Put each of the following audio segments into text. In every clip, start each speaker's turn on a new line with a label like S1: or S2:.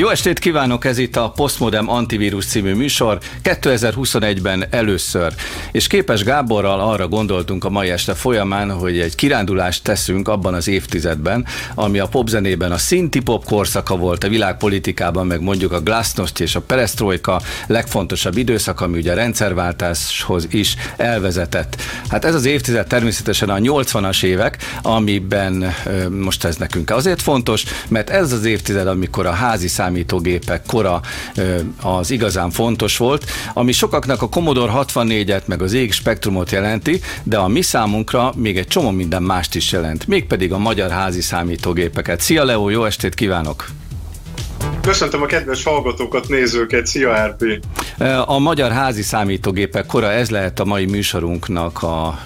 S1: Jó estét kívánok, ez itt a Postmodem Antivírus című műsor 2021-ben először. És Képes Gáborral arra gondoltunk a mai este folyamán, hogy egy kirándulást teszünk abban az évtizedben, ami a popzenében a szinti pop korszaka volt, a világpolitikában meg mondjuk a glasnost és a perestroika legfontosabb időszak, ami ugye a rendszerváltáshoz is elvezetett. Hát ez az évtized természetesen a 80-as évek, amiben most ez nekünk azért fontos, mert ez az évtized, amikor a házi szám számítógépek kora az igazán fontos volt, ami sokaknak a Commodore 64-et meg az ég spektrumot jelenti, de a mi számunkra még egy csomó minden mást is jelent, mégpedig a magyar házi számítógépeket. Szia Leo, jó estét kívánok!
S2: Köszöntöm a kedves hallgatókat, nézőket, szia RP!
S1: A magyar házi számítógépek kora, ez lehet a mai műsorunknak a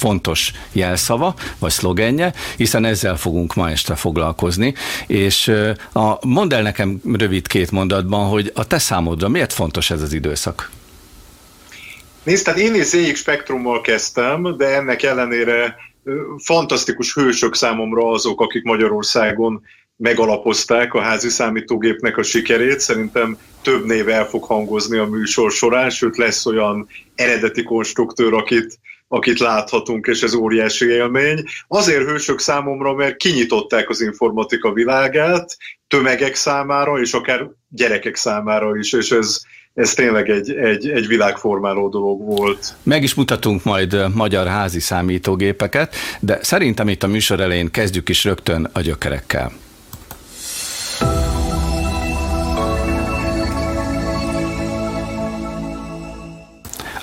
S1: fontos jelszava, vagy szlogenje, hiszen ezzel fogunk ma este foglalkozni, és a, mondd el nekem rövid két mondatban, hogy a te számodra miért fontos ez az időszak?
S2: Nézd, tehát én is ZX spektrummal kezdtem, de ennek ellenére fantasztikus hősök számomra azok, akik Magyarországon megalapozták a házi számítógépnek a sikerét. Szerintem több név el fog hangozni a műsor során, sőt lesz olyan eredeti konstruktőr, akit akit láthatunk, és ez óriási élmény. Azért hősök számomra, mert kinyitották az informatika világát tömegek számára, és akár gyerekek számára is, és ez, ez tényleg egy, egy, egy világformáló dolog volt.
S1: Meg is mutatunk majd magyar házi számítógépeket, de szerintem itt a műsor elején kezdjük is rögtön a gyökerekkel.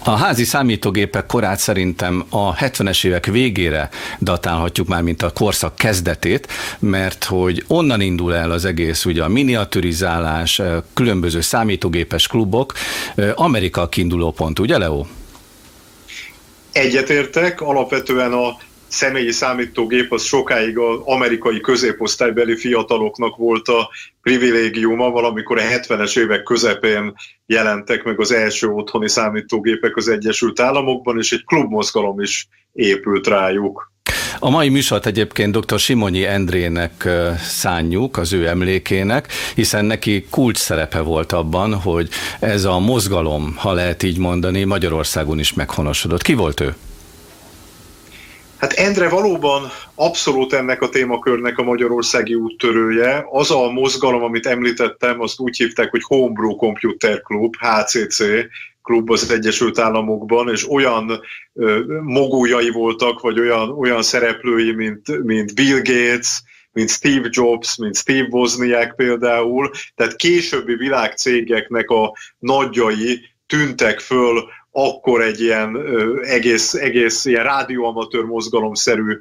S1: A házi számítógépek korát szerintem a 70-es évek végére datálhatjuk már, mint a korszak kezdetét, mert hogy onnan indul el az egész, ugye a miniaturizálás, különböző számítógépes klubok, Amerika a kiinduló pont, ugye Leo?
S2: Egyetértek, alapvetően a személyi számítógép az sokáig az amerikai középosztálybeli fiataloknak volt a privilégiuma, valamikor a 70-es évek közepén jelentek meg az első otthoni számítógépek az Egyesült Államokban, és egy klubmozgalom is épült rájuk.
S1: A mai műsort egyébként dr. Simonyi Endrének szánjuk, az ő emlékének, hiszen neki kulcs szerepe volt abban, hogy ez a mozgalom, ha lehet így mondani, Magyarországon is meghonosodott. Ki volt ő?
S2: Hát Endre valóban abszolút ennek a témakörnek a magyarországi úttörője. Az a mozgalom, amit említettem, azt úgy hívták, hogy Homebrew Computer Club, HCC klub az Egyesült Államokban, és olyan ö, mogójai voltak, vagy olyan, olyan szereplői, mint, mint Bill Gates, mint Steve Jobs, mint Steve Wozniak például, tehát későbbi világcégeknek a nagyjai tűntek föl akkor egy ilyen egész, egész ilyen rádióamatőr mozgalomszerű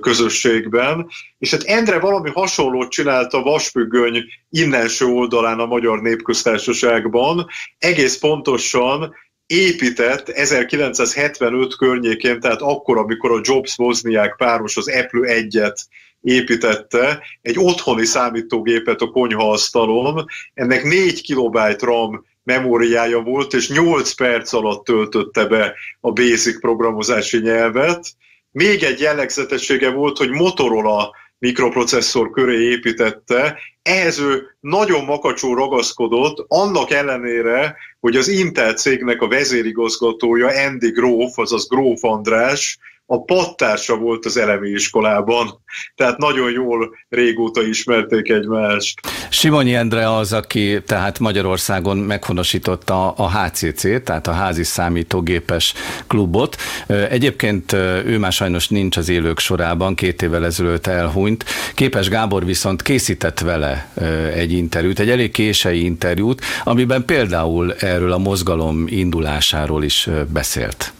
S2: közösségben. És hát Endre valami hasonlót csinált a Vasfüggöny innenső oldalán a Magyar Népköztársaságban, egész pontosan épített 1975 környékén, tehát akkor, amikor a Jobs Wozniak páros az Apple 1-et építette, egy otthoni számítógépet a konyhaasztalon, ennek 4 kilobájt RAM memóriája volt, és 8 perc alatt töltötte be a basic programozási nyelvet. Még egy jellegzetessége volt, hogy Motorola mikroprocesszor köré építette, ehhez ő nagyon makacsó ragaszkodott, annak ellenére, hogy az Intel cégnek a vezérigazgatója Andy Gróf, azaz Gróf András, a pattársa volt az elemi iskolában, tehát nagyon jól régóta ismerték egymást.
S1: Simonyi Endre az, aki tehát Magyarországon meghonosította a HCC, tehát a házi számítógépes klubot. Egyébként ő már sajnos nincs az élők sorában, két évvel ezelőtt elhunyt. Képes Gábor viszont készített vele egy interjút, egy elég késői interjút, amiben például erről a mozgalom indulásáról is beszélt.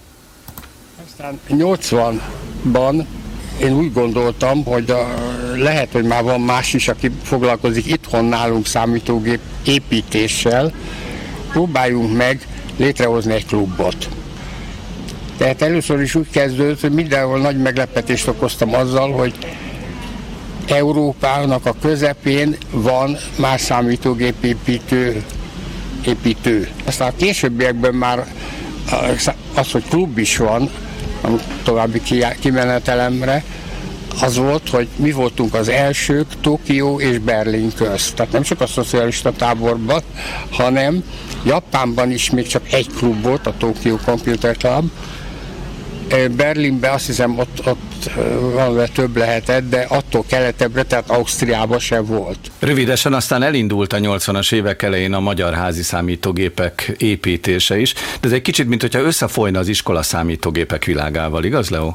S3: Aztán 80-ban én úgy gondoltam, hogy lehet, hogy már van más is, aki foglalkozik itthon nálunk számítógép építéssel, próbáljunk meg létrehozni egy klubot. Tehát először is úgy kezdődött, hogy mindenhol nagy meglepetést okoztam azzal, hogy Európának a közepén van más számítógép építő, építő. Aztán a későbbiekben már az, hogy klub is van, további kimenetelemre, az volt, hogy mi voltunk az elsők Tokió és Berlin közt. Tehát nem csak a szocialista táborban, hanem Japánban is még csak egy klub volt, a Tokyo Computer Club, Berlinbe azt hiszem ott, ott valamivel több lehetett, de attól keletebbre, tehát Ausztriában sem volt.
S1: Rövidesen aztán elindult a 80-as évek elején a magyar házi számítógépek építése is, de ez egy kicsit, mint hogyha összefolyna az iskola számítógépek világával, igaz Leo?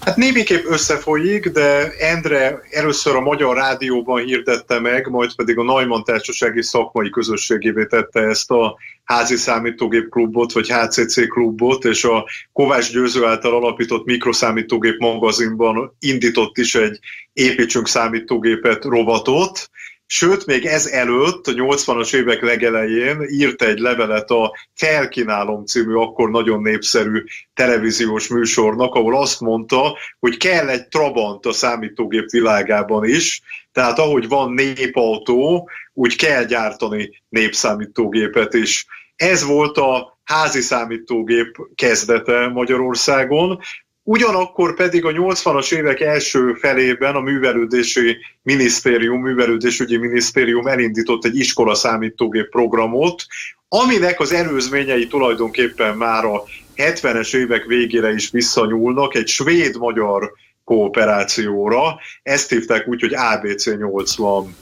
S2: Hát némiképp összefolyik, de Endre először a Magyar Rádióban hirdette meg, majd pedig a Neumann Társasági Szakmai Közösségévé tette ezt a házi számítógép klubot, vagy HCC klubot, és a Kovács Győző által alapított mikroszámítógép magazinban indított is egy építsünk számítógépet rovatot, Sőt, még ez előtt, a 80-as évek legelején írt egy levelet a Felkínálom című akkor nagyon népszerű televíziós műsornak, ahol azt mondta, hogy kell egy Trabant a számítógép világában is, tehát ahogy van népautó, úgy kell gyártani népszámítógépet is. Ez volt a házi számítógép kezdete Magyarországon, Ugyanakkor pedig a 80-as évek első felében a művelődési minisztérium, művelődésügyi minisztérium elindított egy iskola számítógép programot, aminek az előzményei tulajdonképpen már a 70-es évek végére is visszanyúlnak, egy svéd-magyar kooperációra. Ezt hívták úgy, hogy ABC 80.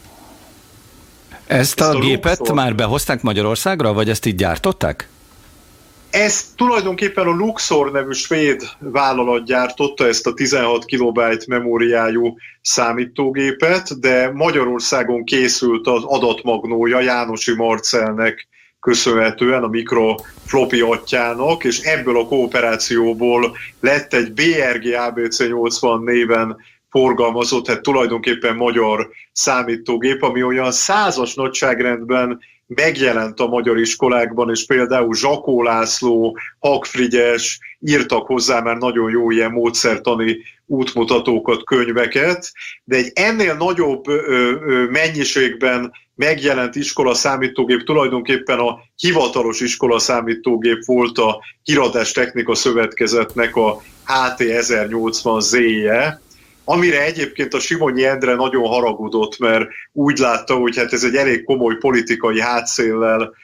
S1: Ezt a, a gépet Luxor... már behozták Magyarországra, vagy ezt így gyártották?
S2: Ez tulajdonképpen a Luxor nevű svéd vállalat gyártotta ezt a 16 kilobájt memóriájú számítógépet, de Magyarországon készült az adatmagnója Jánosi Marcelnek köszönhetően a mikrofloppy atyának, és ebből a kooperációból lett egy BRG ABC80 néven forgalmazott, hát tulajdonképpen magyar számítógép, ami olyan százas nagyságrendben megjelent a magyar iskolákban, és például Zsakó László, Hakfrigyes írtak hozzá már nagyon jó ilyen módszertani útmutatókat, könyveket, de egy ennél nagyobb mennyiségben megjelent iskola számítógép tulajdonképpen a hivatalos iskola számítógép volt a Híradás Technika Szövetkezetnek a HT 1080Z-je, amire egyébként a Simonyi Endre nagyon haragudott, mert úgy látta, hogy hát ez egy elég komoly politikai hátszéllel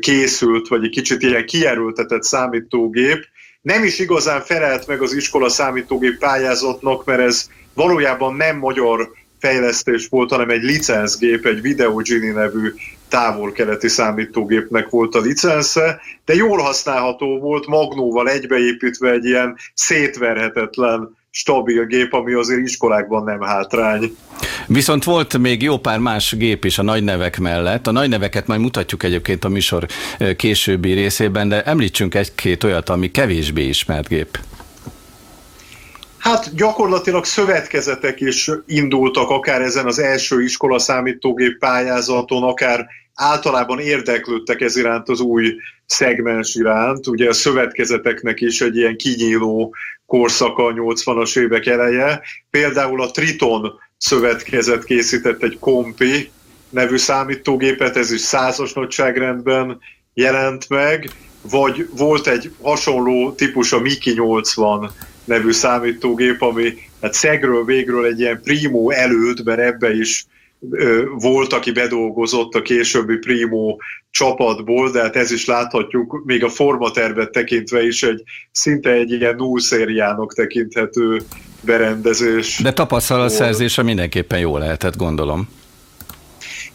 S2: készült, vagy egy kicsit ilyen kierőltetett számítógép, nem is igazán felelt meg az iskola számítógép pályázatnak, mert ez valójában nem magyar fejlesztés volt, hanem egy licenszgép, egy Videogini nevű távol-keleti számítógépnek volt a licensze, de jól használható volt, magnóval egybeépítve egy ilyen szétverhetetlen stabil gép, ami azért iskolákban nem hátrány.
S1: Viszont volt még jó pár más gép is a nagy nevek mellett. A nagy neveket majd mutatjuk egyébként a műsor későbbi részében, de említsünk egy-két olyat, ami kevésbé ismert gép.
S2: Hát gyakorlatilag szövetkezetek is indultak akár ezen az első iskola számítógép pályázaton, akár általában érdeklődtek ez iránt az új szegmens iránt. Ugye a szövetkezeteknek is egy ilyen kinyíló korszaka a 80-as évek eleje. Például a Triton szövetkezet készített egy Kompi nevű számítógépet, ez is százas nagyságrendben jelent meg, vagy volt egy hasonló típus a Miki 80 nevű számítógép, ami hát szegről végről egy ilyen primo előtt, mert ebbe is volt, aki bedolgozott a későbbi Primo csapatból, de hát ez is láthatjuk, még a formatervet tekintve is egy szinte egy ilyen null szériának tekinthető berendezés.
S1: De tapasztalatszerzése mindenképpen jó lehetett, gondolom.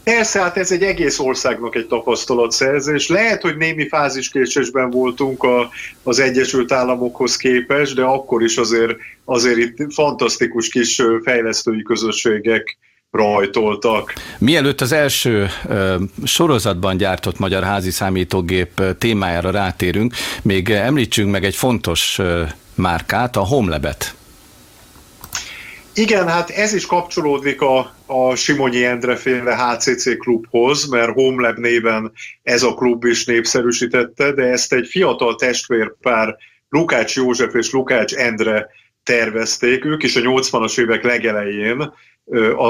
S2: Persze, hát ez egy egész országnak egy tapasztalatszerzés. Lehet, hogy némi fáziskésésben voltunk a, az Egyesült Államokhoz képest, de akkor is azért, azért itt fantasztikus kis fejlesztői közösségek rajtoltak.
S1: Mielőtt az első ö, sorozatban gyártott magyar házi számítógép témájára rátérünk, még említsünk meg egy fontos ö, márkát, a Homelebet.
S2: Igen, hát ez is kapcsolódik a, a Simonyi Endre féle HCC klubhoz, mert Homelab néven ez a klub is népszerűsítette, de ezt egy fiatal testvérpár, Lukács József és Lukács Endre tervezték, ők is a 80-as évek legelején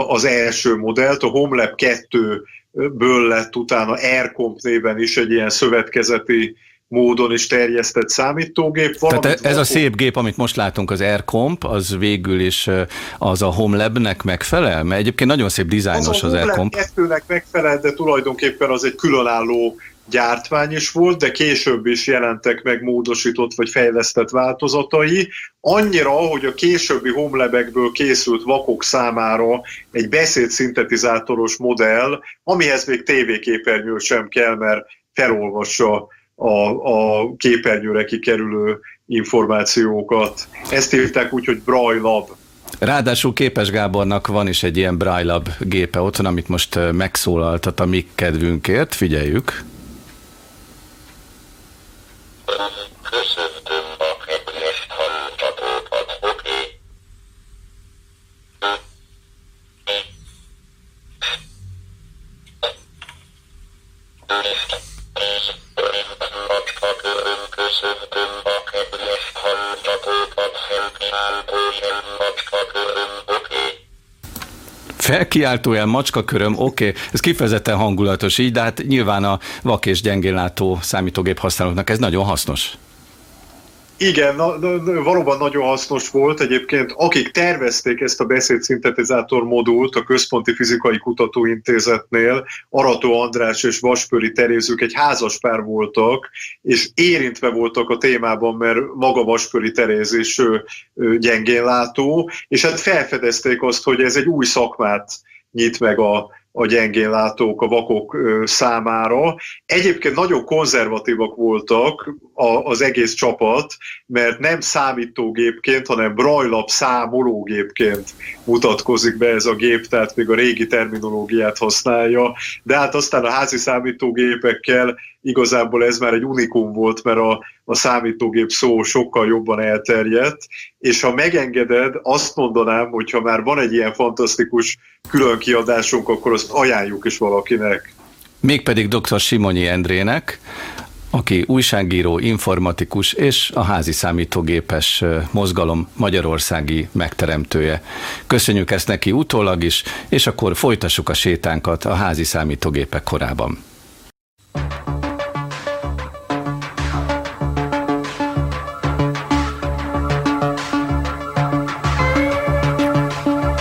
S2: az első modellt, a HomeLab 2-ből lett utána Aircomp néven is egy ilyen szövetkezeti módon is terjesztett számítógép.
S1: Tehát ez a szép gép, amit most látunk, az AirComp, az végül is az a HomeLab-nek megfelel? Mert egyébként nagyon szép dizájnos az, az AirComp.
S2: Az a megfelel, de tulajdonképpen az egy különálló gyártvány is volt, de később is jelentek meg módosított vagy fejlesztett változatai. Annyira, hogy a későbbi homlebekből készült vakok számára egy beszédszintetizátoros modell, amihez még tévéképernyő sem kell, mert felolvassa a, a képernyőre kikerülő információkat. Ezt írták úgy, hogy Braille.
S1: Ráadásul Képes Gábornak van is egy ilyen Braille gépe otthon, amit most megszólaltat a mi kedvünkért. Figyeljük. Köszöntöm Felkiáltójel macskaköröm, oké, okay. ez kifejezetten hangulatos így, de hát nyilván a vak és gyengénlátó számítógép használóknak ez nagyon hasznos.
S2: Igen, na, na, valóban nagyon hasznos volt. Egyébként akik tervezték ezt a beszédszintetizátor modult a Központi Fizikai Kutatóintézetnél, Arató András és Vaspöri Terézük egy házaspár voltak, és érintve voltak a témában, mert maga Vaspöri Teréz is gyengén látó, és hát felfedezték azt, hogy ez egy új szakmát nyit meg a, a gyengén látók, a vakok számára. Egyébként nagyon konzervatívak voltak az egész csapat, mert nem számítógépként, hanem brajlap számológépként mutatkozik be ez a gép, tehát még a régi terminológiát használja, de hát aztán a házi számítógépekkel igazából ez már egy unikum volt, mert a, a számítógép szó sokkal jobban elterjedt, és ha megengeded, azt mondanám, hogy ha már van egy ilyen fantasztikus külön kiadásunk, akkor azt ajánljuk is valakinek.
S1: Mégpedig dr. Simonyi Endrének, aki újságíró, informatikus és a házi számítógépes mozgalom magyarországi megteremtője. Köszönjük ezt neki utólag is, és akkor folytassuk a sétánkat a házi számítógépek korában.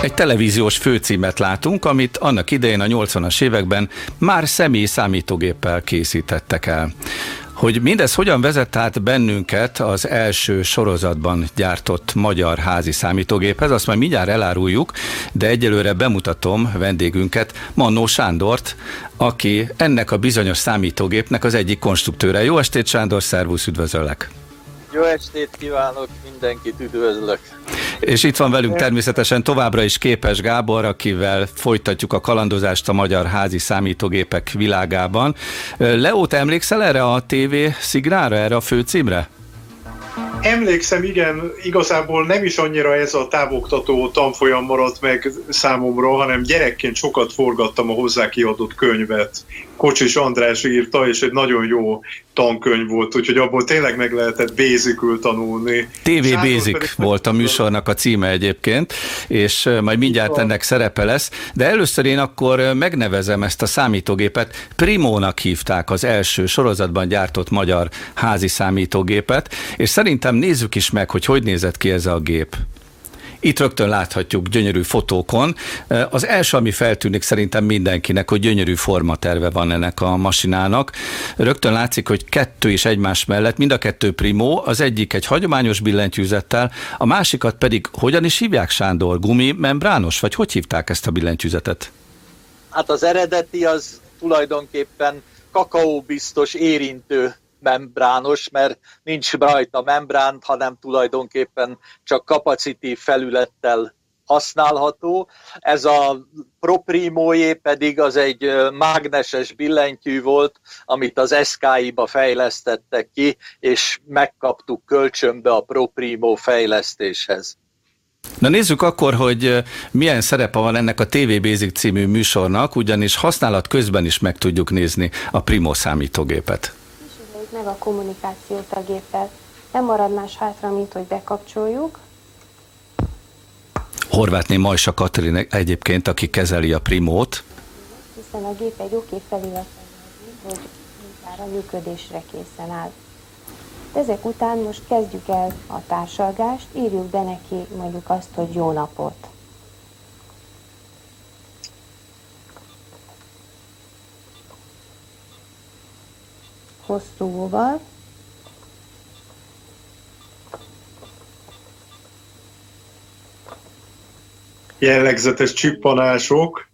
S1: Egy televíziós főcímet látunk, amit annak idején a 80-as években már személy számítógéppel készítettek el. Hogy mindez hogyan vezet át bennünket az első sorozatban gyártott magyar házi számítógéphez, azt majd mindjárt eláruljuk, de egyelőre bemutatom vendégünket, Mannó Sándort, aki ennek a bizonyos számítógépnek az egyik konstruktőre. Jó estét, Sándor, szervusz, üdvözöllek!
S4: Jó estét kívánok, mindenkit üdvözlök!
S1: És itt van velünk természetesen továbbra is Képes Gábor, akivel folytatjuk a kalandozást a magyar házi számítógépek világában. Te emlékszel erre a TV szignára, erre a főcímre?
S2: Emlékszem, igen, igazából nem is annyira ez a távoktató tanfolyam maradt meg számomra, hanem gyerekként sokat forgattam a hozzá kiadott könyvet. Kocsis András írta, és egy nagyon jó tankönyv volt, úgyhogy abból tényleg meg lehetett basicül tanulni.
S1: TV Sándor pedig... volt a műsornak a címe egyébként, és majd mindjárt ennek szerepe lesz, de először én akkor megnevezem ezt a számítógépet. Primónak hívták az első sorozatban gyártott magyar házi számítógépet, és szerintem nézzük is meg, hogy hogy nézett ki ez a gép. Itt rögtön láthatjuk gyönyörű fotókon. Az első, ami feltűnik szerintem mindenkinek, hogy gyönyörű formaterve van ennek a masinának. Rögtön látszik, hogy kettő is egymás mellett, mind a kettő primó, az egyik egy hagyományos billentyűzettel, a másikat pedig hogyan is hívják, Sándor? Gumi membrános, vagy hogy hívták ezt a billentyűzetet?
S4: Hát az eredeti az tulajdonképpen kakaóbiztos érintő membrános, mert nincs rajta membrán, hanem tulajdonképpen csak kapacitív felülettel használható. Ez a Proprimójé pedig az egy mágneses billentyű volt, amit az SKI-ba fejlesztettek ki, és megkaptuk kölcsönbe a Proprimo fejlesztéshez.
S1: Na nézzük akkor, hogy milyen szerepe van ennek a TV Basic című műsornak, ugyanis használat közben is meg tudjuk nézni a Primo számítógépet
S5: meg a kommunikációt a géppel. Nem marad más hátra, mint hogy bekapcsoljuk.
S1: Horvátné Majsa Katrin egyébként, aki kezeli a Primót.
S5: Hiszen a gép egy oké felületet hogy a működésre készen áll. De ezek után most kezdjük el a társalgást, írjuk be neki mondjuk azt, hogy jó napot. Hosszú óval.
S2: jellegzetes csippanások.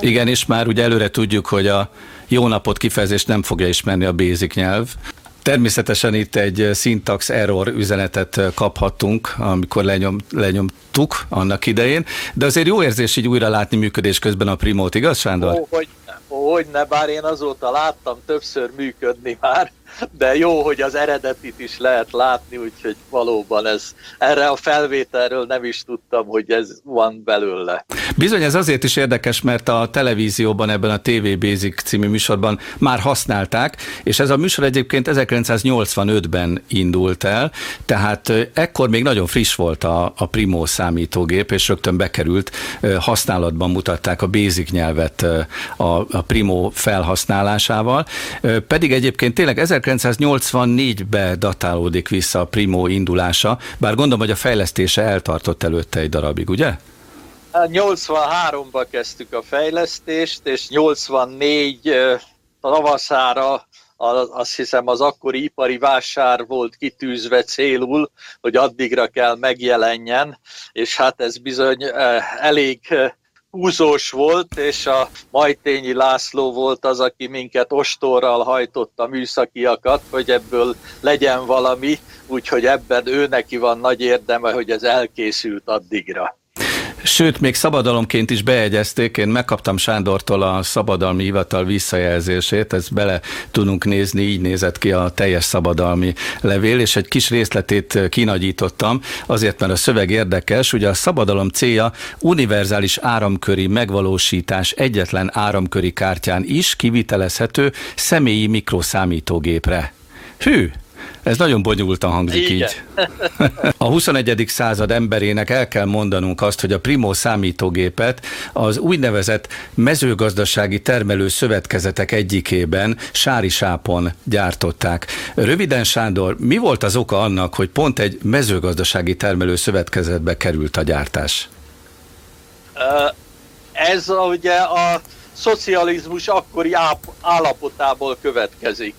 S1: Igen, és már ugye előre tudjuk, hogy a jó napot kifejezést nem fogja ismerni a basic nyelv. Természetesen itt egy syntax error üzenetet kaphattunk, amikor lenyom, lenyomtuk annak idején, de azért jó érzés így újra látni működés közben a Primót, igaz Sándor?
S4: Ó, hogy, hogy ne, bár én azóta láttam többször működni már, de jó, hogy az eredetit is lehet látni, úgyhogy valóban ez, erre a felvételről nem is tudtam, hogy ez van belőle.
S1: Bizony ez azért is érdekes, mert a televízióban, ebben a TV Basic című műsorban már használták, és ez a műsor egyébként 1985-ben indult el, tehát ekkor még nagyon friss volt a, a Primo számítógép, és rögtön bekerült, használatban mutatták a Basic nyelvet a, a Primo felhasználásával, pedig egyébként tényleg 1984-be datálódik vissza a Primo indulása, bár gondolom, hogy a fejlesztése eltartott előtte egy darabig, ugye?
S4: 83-ba hát kezdtük a fejlesztést, és 84 tavaszára azt hiszem az akkori ipari vásár volt kitűzve célul, hogy addigra kell megjelenjen, és hát ez bizony elég húzós volt, és a Majtényi László volt az, aki minket ostorral hajtotta műszakiakat, hogy ebből legyen valami, úgyhogy ebben ő neki van nagy érdeme, hogy ez elkészült addigra.
S1: Sőt, még szabadalomként is beegyezték, én megkaptam Sándortól a szabadalmi hivatal visszajelzését, ezt bele tudunk nézni, így nézett ki a teljes szabadalmi levél, és egy kis részletét kinagyítottam, azért, mert a szöveg érdekes, ugye a szabadalom célja univerzális áramköri megvalósítás egyetlen áramköri kártyán is kivitelezhető személyi mikroszámítógépre. Hű, ez nagyon bonyolultan hangzik Igen. így. A 21. század emberének el kell mondanunk azt, hogy a Primo számítógépet az úgynevezett mezőgazdasági termelő szövetkezetek egyikében Sári Sápon gyártották. Röviden Sándor, mi volt az oka annak, hogy pont egy mezőgazdasági termelő szövetkezetbe került a gyártás?
S4: Ez ugye a szocializmus akkori állapotából következik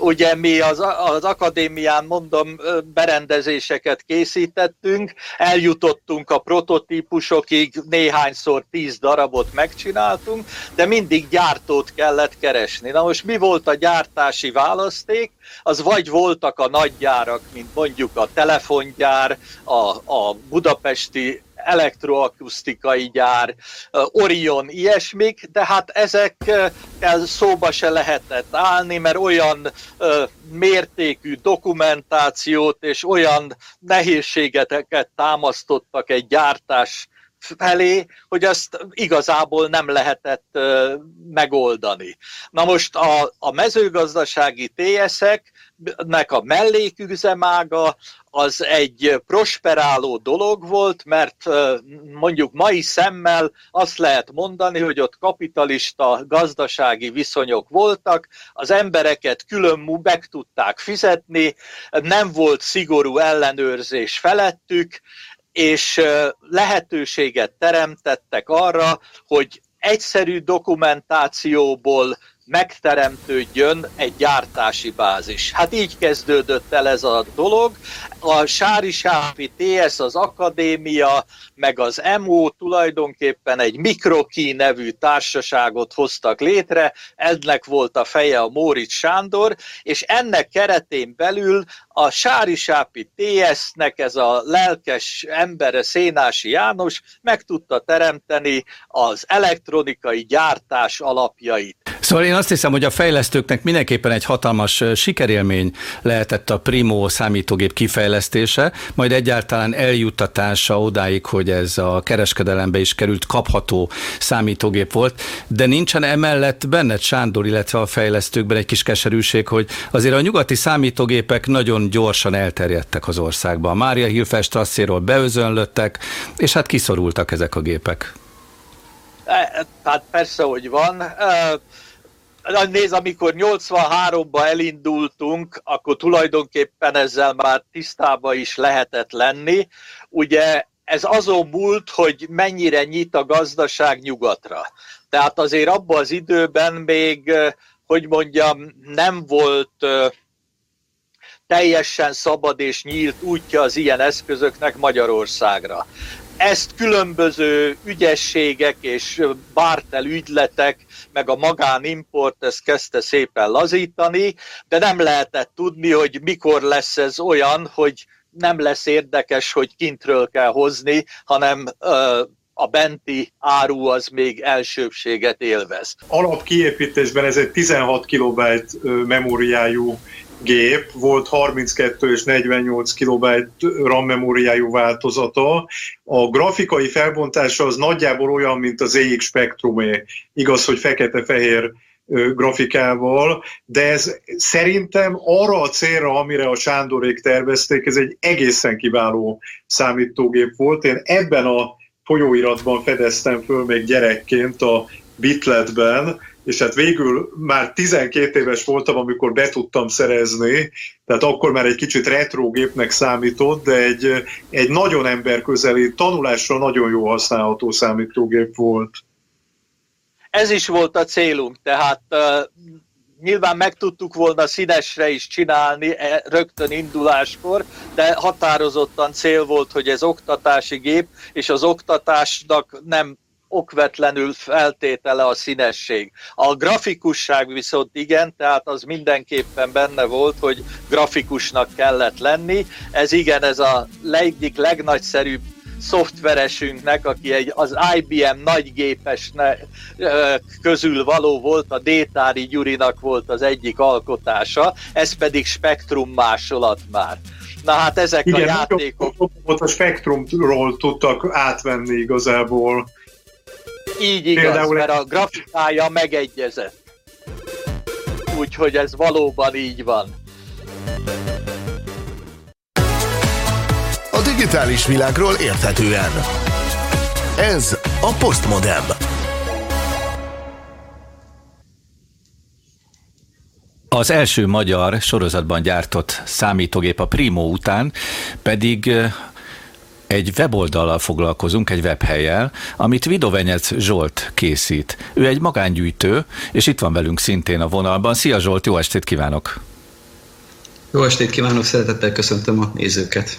S4: ugye mi az, az akadémián, mondom, berendezéseket készítettünk, eljutottunk a prototípusokig, néhányszor tíz darabot megcsináltunk, de mindig gyártót kellett keresni. Na most mi volt a gyártási választék? Az vagy voltak a nagygyárak, mint mondjuk a telefongyár, a, a budapesti elektroakusztikai gyár, Orion, ilyesmik, de hát ezekkel szóba se lehetett állni, mert olyan mértékű dokumentációt és olyan nehézségeket támasztottak egy gyártás felé, hogy azt igazából nem lehetett megoldani. Na most a, a mezőgazdasági TS-eknek a melléküzemága az egy prosperáló dolog volt, mert mondjuk mai szemmel azt lehet mondani, hogy ott kapitalista gazdasági viszonyok voltak, az embereket külön meg tudták fizetni, nem volt szigorú ellenőrzés felettük, és lehetőséget teremtettek arra, hogy egyszerű dokumentációból megteremtődjön egy gyártási bázis. Hát így kezdődött el ez a dolog. A Sári Sápi TS, az Akadémia, meg az MO tulajdonképpen egy Mikroki nevű társaságot hoztak létre, ennek volt a feje a Móricz Sándor, és ennek keretén belül a Sári Sápi TS-nek ez a lelkes embere Szénási János meg tudta teremteni az elektronikai gyártás alapjait.
S1: Szóval én azt hiszem, hogy a fejlesztőknek mindenképpen egy hatalmas sikerélmény lehetett a Primo számítógép kifejlesztése, majd egyáltalán eljuttatása odáig, hogy ez a kereskedelembe is került kapható számítógép volt, de nincsen emellett benned Sándor, illetve a fejlesztőkben egy kis keserűség, hogy azért a nyugati számítógépek nagyon gyorsan elterjedtek az országban. Mária Hilfestrasszéről beözönlöttek, és hát kiszorultak ezek a gépek.
S4: E, tehát persze, hogy van Nézd, amikor 83-ba elindultunk, akkor tulajdonképpen ezzel már tisztába is lehetett lenni. Ugye ez azon múlt, hogy mennyire nyit a gazdaság nyugatra. Tehát azért abban az időben még, hogy mondjam, nem volt teljesen szabad és nyílt útja az ilyen eszközöknek Magyarországra. Ezt különböző ügyességek és bártel ügyletek, meg a magánimport ezt kezdte szépen lazítani, de nem lehetett tudni, hogy mikor lesz ez olyan, hogy nem lesz érdekes, hogy kintről kell hozni, hanem a benti áru az még elsőbséget élvez.
S2: Alapkiépítésben ez egy 16 kilobájt memóriájú gép, volt 32 és 48 KB RAM memóriájú változata. A grafikai felbontása az nagyjából olyan, mint az EX Spectrumé. Igaz, hogy fekete-fehér grafikával, de ez szerintem arra a célra, amire a Sándorék tervezték, ez egy egészen kiváló számítógép volt. Én ebben a folyóiratban fedeztem föl még gyerekként a Bitletben, és hát végül már 12 éves voltam, amikor be tudtam szerezni, tehát akkor már egy kicsit retro gépnek számított, de egy, egy nagyon emberközeli, tanulásra nagyon jó használható számítógép volt.
S4: Ez is volt a célunk, tehát uh, nyilván meg tudtuk volna színesre is csinálni e, rögtön induláskor, de határozottan cél volt, hogy ez oktatási gép, és az oktatásnak nem okvetlenül feltétele a színesség. A grafikusság viszont igen, tehát az mindenképpen benne volt, hogy grafikusnak kellett lenni. Ez igen, ez a egyik legnagyszerűbb szoftveresünknek, aki egy, az IBM nagygépes közül való volt, a Détári Gyurinak volt az egyik alkotása, ez pedig spektrum másolat már. Na hát ezek Igen, a játékok...
S2: Ott a spektrumról tudtak átvenni igazából
S4: így igaz, Például mert a grafikája megegyezett. Úgyhogy ez valóban így van.
S6: A digitális világról érthetően. Ez a Postmodem.
S1: Az első magyar sorozatban gyártott számítógép a Primo után pedig egy weboldallal foglalkozunk, egy webhelyel, amit Vidovenyec Zsolt készít. Ő egy magángyűjtő, és itt van velünk szintén a vonalban. Szia Zsolt, jó estét kívánok!
S7: Jó estét kívánok, szeretettel köszöntöm a nézőket.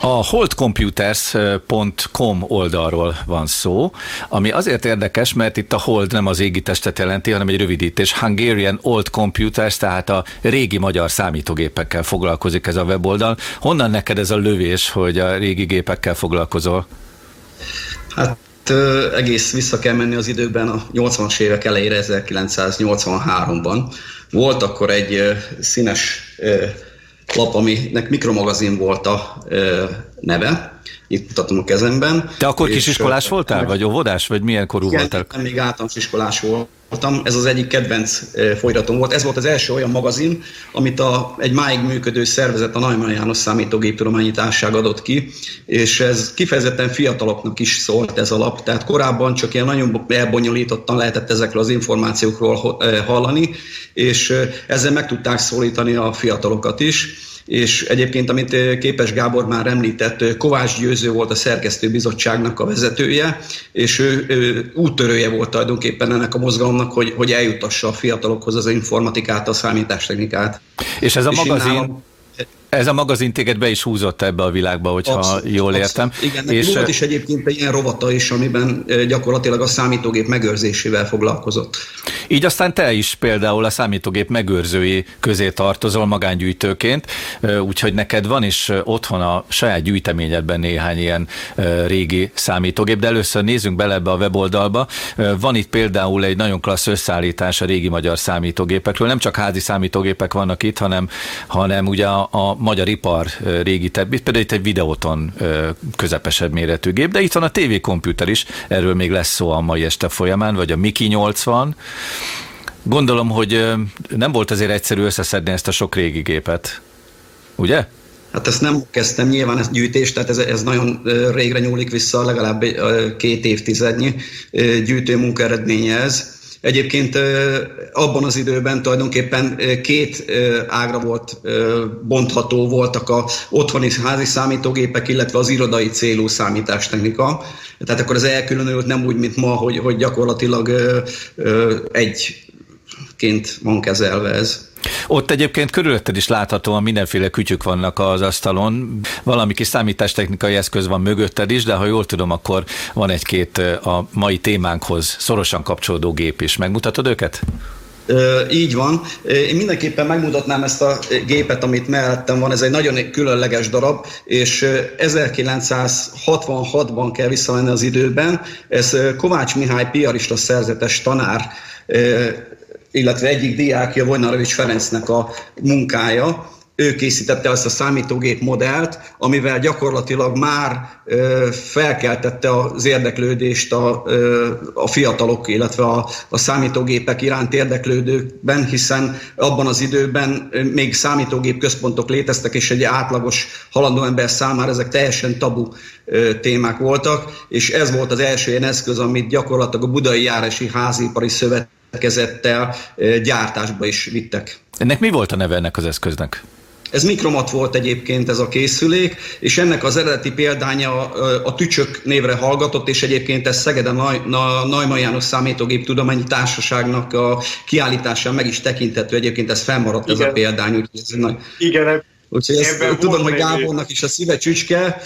S1: A holdcomputers.com oldalról van szó, ami azért érdekes, mert itt a hold nem az égi testet jelenti, hanem egy rövidítés. Hungarian Old Computers, tehát a régi magyar számítógépekkel foglalkozik ez a weboldal. Honnan neked ez a lövés, hogy a régi gépekkel foglalkozol?
S7: Hát egész vissza kell menni az időben, a 80-as évek elejére, 1983-ban. Volt akkor egy színes lap, aminek mikromagazin volt a neve, itt mutatom a kezemben.
S1: Te akkor kisiskolás voltál, vagy óvodás, vagy milyen korú
S7: igen,
S1: voltál?
S7: Igen, még általános iskolás voltam. Ez az egyik kedvenc folytatom volt. Ez volt az első olyan magazin, amit a, egy máig működő szervezet, a Neumann János Számítógéptudományi Társaság adott ki, és ez kifejezetten fiataloknak is szólt ez a lap. Tehát korábban csak ilyen nagyon elbonyolítottan lehetett ezekről az információkról hallani, és ezzel meg tudták szólítani a fiatalokat is és egyébként, amit Képes Gábor már említett, Kovács Győző volt a szerkesztőbizottságnak a vezetője, és ő, ő úttörője volt tulajdonképpen ennek a mozgalomnak, hogy, hogy eljutassa a fiatalokhoz az informatikát, a számítástechnikát.
S1: És ez a és magazin... Nálam, ez a magazin téged be is húzott ebbe a világba, hogyha abszolút, jól értem.
S7: Abszolút. Igen, és volt is egyébként egy ilyen rovata is, amiben gyakorlatilag a számítógép megőrzésével foglalkozott.
S1: Így aztán te is például a számítógép megőrzői közé tartozol magángyűjtőként, úgyhogy neked van is otthon a saját gyűjteményedben néhány ilyen régi számítógép, de először nézzünk bele ebbe a weboldalba. Van itt például egy nagyon klassz összeállítás a régi magyar számítógépekről. Nem csak házi számítógépek vannak itt, hanem, hanem ugye a, a magyar ipar régi tebb, például itt egy videóton közepesebb méretű gép, de itt van a TV is, erről még lesz szó a mai este folyamán, vagy a Miki 80. Gondolom, hogy nem volt azért egyszerű összeszedni ezt a sok régi gépet, ugye?
S7: Hát ezt nem kezdtem, nyilván ez gyűjtés, tehát ez, ez nagyon régre nyúlik vissza, legalább két évtizednyi gyűjtő munka eredménye ez Egyébként abban az időben tulajdonképpen két ágra volt bontható, voltak a otthoni házi számítógépek, illetve az irodai célú számítástechnika. Tehát akkor az elkülönült nem úgy, mint ma, hogy, hogy gyakorlatilag egyként van kezelve ez.
S1: Ott egyébként körülötted is láthatóan mindenféle kütyük vannak az asztalon. Valami kis számítástechnikai eszköz van mögötted is, de ha jól tudom, akkor van egy-két a mai témánkhoz szorosan kapcsolódó gép is. Megmutatod őket?
S7: így van. Én mindenképpen megmutatnám ezt a gépet, amit mellettem van. Ez egy nagyon különleges darab, és 1966-ban kell visszamenni az időben. Ez Kovács Mihály piarista szerzetes tanár illetve egyik diákja Vojnarovics Ferencnek a munkája, ő készítette azt a számítógép modellt, amivel gyakorlatilag már felkeltette az érdeklődést a, a fiatalok, illetve a, a számítógépek iránt érdeklődőkben, hiszen abban az időben még számítógép központok léteztek, és egy átlagos halandó ember számára ezek teljesen tabu ö, témák voltak, és ez volt az első ilyen eszköz, amit gyakorlatilag a Budai Járási Házipari Szövet kezettel gyártásba is vittek.
S1: Ennek mi volt a neve ennek az eszköznek?
S7: Ez mikromat volt egyébként ez a készülék, és ennek az eredeti példánya a, Tücsök névre hallgatott, és egyébként ez Szegeden a Neumann János Számítógép Tudományi Társaságnak a kiállításán meg is tekinthető, egyébként ez fennmaradt Igen. ez a példány. Úgyhogy ez nagy...
S2: Igen,
S7: Úgyhogy ezt tudom, hogy Gábornak is a szíve csücske,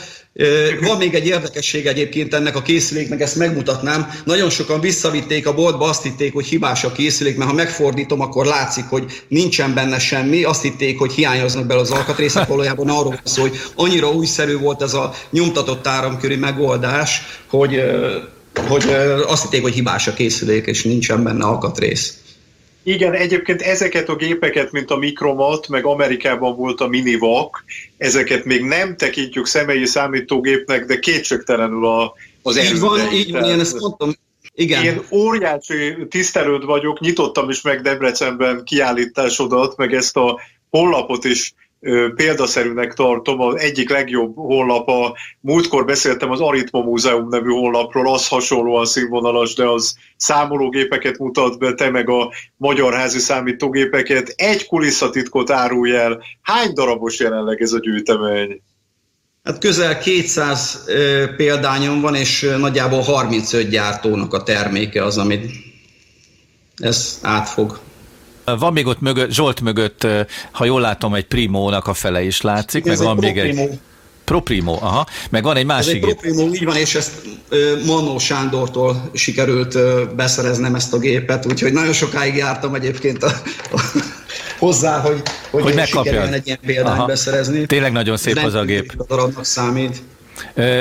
S7: van még egy érdekesség egyébként ennek a készüléknek, ezt megmutatnám. Nagyon sokan visszavitték a boltba, azt hitték, hogy hibás a készülék, mert ha megfordítom, akkor látszik, hogy nincsen benne semmi. Azt hitték, hogy hiányoznak bele az alkatrészek, valójában arról szól, hogy annyira újszerű volt ez a nyomtatott áramkörű megoldás, hogy, hogy azt hitték, hogy hibás a készülék, és nincsen benne alkatrész.
S2: Igen, egyébként ezeket a gépeket, mint a Mikromat, meg Amerikában volt a Minivac, ezeket még nem tekintjük személyi számítógépnek, de kétségtelenül a, az
S7: Így van, így van, én ezt mondtam. Igen.
S2: Én óriási tisztelőd vagyok, nyitottam is meg Debrecenben kiállításodat, meg ezt a honlapot is példaszerűnek tartom, az egyik legjobb honlap, a múltkor beszéltem az Aritma Múzeum nevű honlapról, az hasonlóan színvonalas, de az számológépeket mutat be, te meg a magyar házi számítógépeket. Egy kulisszatitkot árulj el. Hány darabos jelenleg ez a gyűjtemény?
S7: Hát közel 200 példányom van, és nagyjából 35 gyártónak a terméke az, amit ez átfog.
S1: Van még ott mögött, Zsolt mögött, ha jól látom, egy Primónak a fele is látszik, Ez meg van még egy... Proprimo, aha. Meg van egy másik. Ez
S7: egy Proprimo, így van, és ezt Manó Sándortól sikerült beszereznem ezt a gépet, úgyhogy nagyon sokáig jártam egyébként a, a, hozzá, hogy, hogy, hogy sikerüljön egy ilyen példányt beszerezni.
S1: Tényleg nagyon szép az a gép.
S7: A darabnak számít.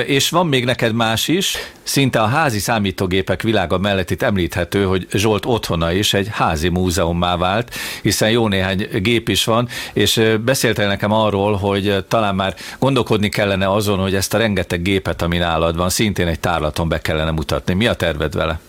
S1: És van még neked más is, szinte a házi számítógépek világa mellett itt említhető, hogy Zsolt otthona is egy házi múzeummá vált, hiszen jó néhány gép is van, és beszéltél nekem arról, hogy talán már gondolkodni kellene azon, hogy ezt a rengeteg gépet, ami nálad van, szintén egy tárlaton be kellene mutatni. Mi a terved vele?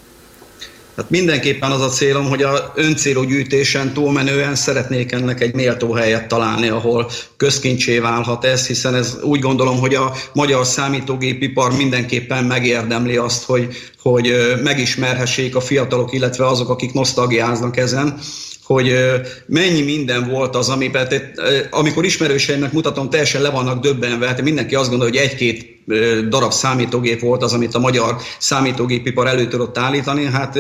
S7: Hát mindenképpen az a célom, hogy a öncélú gyűjtésen túlmenően szeretnék ennek egy méltó helyet találni, ahol közkincsé válhat ez, hiszen ez úgy gondolom, hogy a magyar számítógépipar mindenképpen megérdemli azt, hogy, hogy megismerhessék a fiatalok, illetve azok, akik nosztalgiáznak ezen hogy mennyi minden volt az, amiben, amikor ismerőseimnek mutatom, teljesen le vannak döbbenve, hát mindenki azt gondolja, hogy egy-két darab számítógép volt az, amit a magyar számítógépipar elő tudott állítani, hát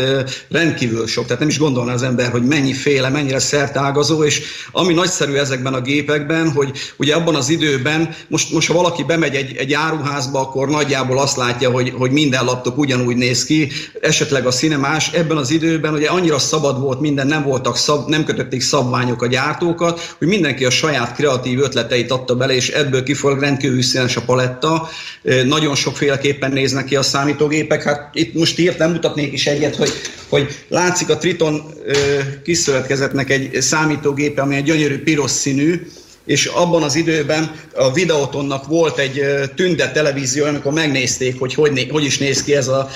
S7: rendkívül sok. Tehát nem is gondolna az ember, hogy mennyi féle, mennyire szertágazó, és ami nagyszerű ezekben a gépekben, hogy ugye abban az időben, most, most ha valaki bemegy egy, egy áruházba, akkor nagyjából azt látja, hogy, hogy minden laptop ugyanúgy néz ki, esetleg a színe más. Ebben az időben ugye annyira szabad volt minden, nem voltak szab, nem kötötték szabványok a gyártókat, hogy mindenki a saját kreatív ötleteit adta bele, és ebből kifolyólag rendkívül színes a paletta, nagyon sokféleképpen néznek ki a számítógépek. Hát itt most írt, nem mutatnék is egyet, hogy, hogy látszik a Triton kiszövetkezetnek egy számítógépe, ami egy gyönyörű piros színű, és abban az időben a Videotonnak volt egy tünde televízió, amikor megnézték, hogy hogy, hogy is néz ki ez a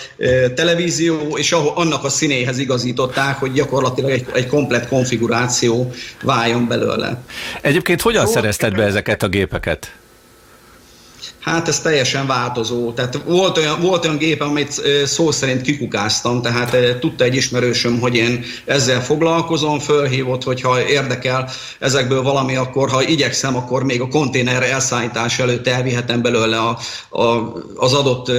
S7: televízió, és annak a színéhez igazították, hogy gyakorlatilag egy, egy komplet konfiguráció váljon belőle.
S1: Egyébként hogyan szerezted be ezeket a gépeket?
S7: Hát ez teljesen változó. Tehát volt olyan, volt olyan gép, amit szó szerint kikukáztam, tehát tudta egy ismerősöm, hogy én ezzel foglalkozom, fölhívott, hogyha érdekel ezekből valami, akkor ha igyekszem, akkor még a konténer elszállítás előtt elvihetem belőle a, a, az adott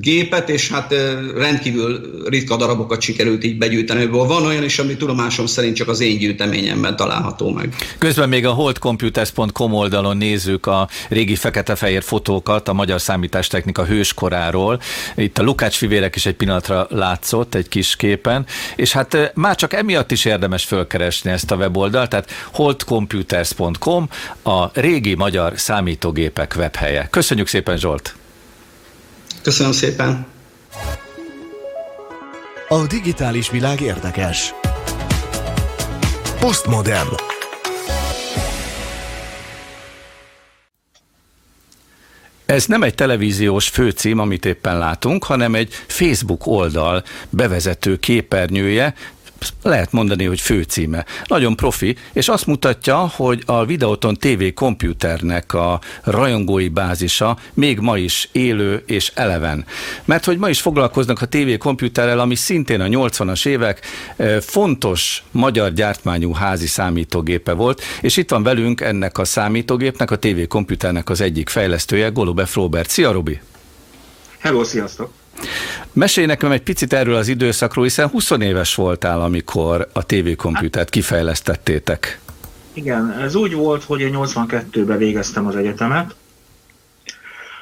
S7: gépet, és hát rendkívül ritka darabokat sikerült így begyűjteni. Van olyan is, ami tudomásom szerint csak az én gyűjteményemben található meg.
S1: Közben még a holdcomputers.com oldalon nézzük a régi fekete-fehér fotókat, adatokat a magyar számítástechnika hőskoráról. Itt a Lukács fivérek is egy pillanatra látszott egy kis képen, és hát már csak emiatt is érdemes fölkeresni ezt a weboldalt, tehát holdcomputers.com a régi magyar számítógépek webhelye. Köszönjük szépen Zsolt!
S7: Köszönöm szépen!
S6: A digitális világ érdekes. Postmodern.
S1: Ez nem egy televíziós főcím, amit éppen látunk, hanem egy Facebook oldal bevezető képernyője, lehet mondani, hogy főcíme. Nagyon profi, és azt mutatja, hogy a Videoton TV komputernek a rajongói bázisa még ma is élő és eleven. Mert hogy ma is foglalkoznak a TV komputerrel, ami szintén a 80-as évek fontos magyar gyártmányú házi számítógépe volt, és itt van velünk ennek a számítógépnek, a TV komputernek az egyik fejlesztője, Golubef Robert. Szia, Robi!
S8: Hello, sziasztok!
S1: Mesélj nekem egy picit erről az időszakról, hiszen 20 éves voltál, amikor a tévékomputert kifejlesztettétek.
S8: Igen, ez úgy volt, hogy én 82-ben végeztem az egyetemet.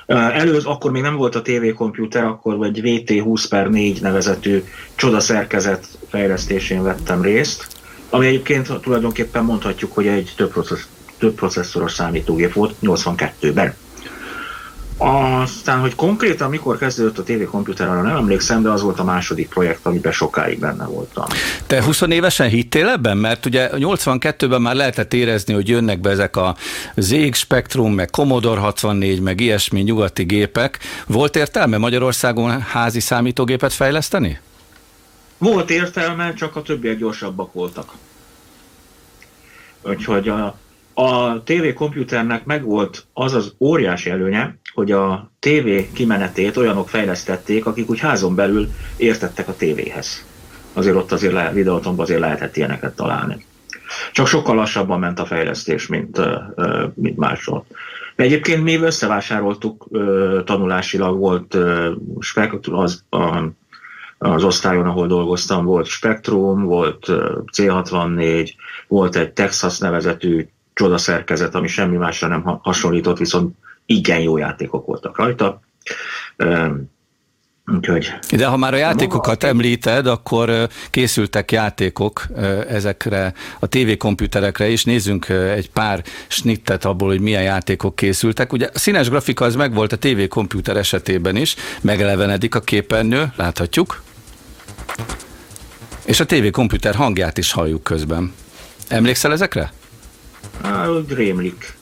S8: Előz, akkor még nem volt a tévékomputer, akkor egy VT20 per 4 nevezetű csodaszerkezet fejlesztésén vettem részt, ami egyébként tulajdonképpen mondhatjuk, hogy egy több, processz, több processzoros számítógép volt 82-ben. Aztán, hogy konkrétan mikor kezdődött a TV komputer, arra nem emlékszem, de az volt a második projekt, amiben sokáig benne voltam.
S1: Te 20 évesen hittél ebben? Mert ugye 82-ben már lehetett érezni, hogy jönnek be ezek a ZX Spectrum, meg Commodore 64, meg ilyesmi nyugati gépek. Volt értelme Magyarországon házi számítógépet fejleszteni?
S8: Volt értelme, csak a többiek gyorsabbak voltak. Úgyhogy a, a TV komputernek megvolt az az óriási előnye, hogy a TV kimenetét olyanok fejlesztették, akik úgy házon belül értettek a tévéhez. Azért ott azért le, videótomban azért lehetett ilyeneket találni. Csak sokkal lassabban ment a fejlesztés, mint, mint máshol. De egyébként mi összevásároltuk tanulásilag, volt Spektrum, az, az osztályon, ahol dolgoztam, volt Spektrum, volt C64, volt egy Texas nevezetű csodaszerkezet, ami semmi másra nem hasonlított, viszont igen jó játékok voltak rajta.
S1: Úgyhogy De ha már a játékokat említed, akkor készültek játékok ezekre a tévékomputerekre is. Nézzünk egy pár snittet abból, hogy milyen játékok készültek. Ugye a színes grafika az megvolt a tévékomputer esetében is, megelevenedik a képernyő, láthatjuk. És a tévékomputer hangját is halljuk közben. Emlékszel ezekre?
S8: Á, rémlik.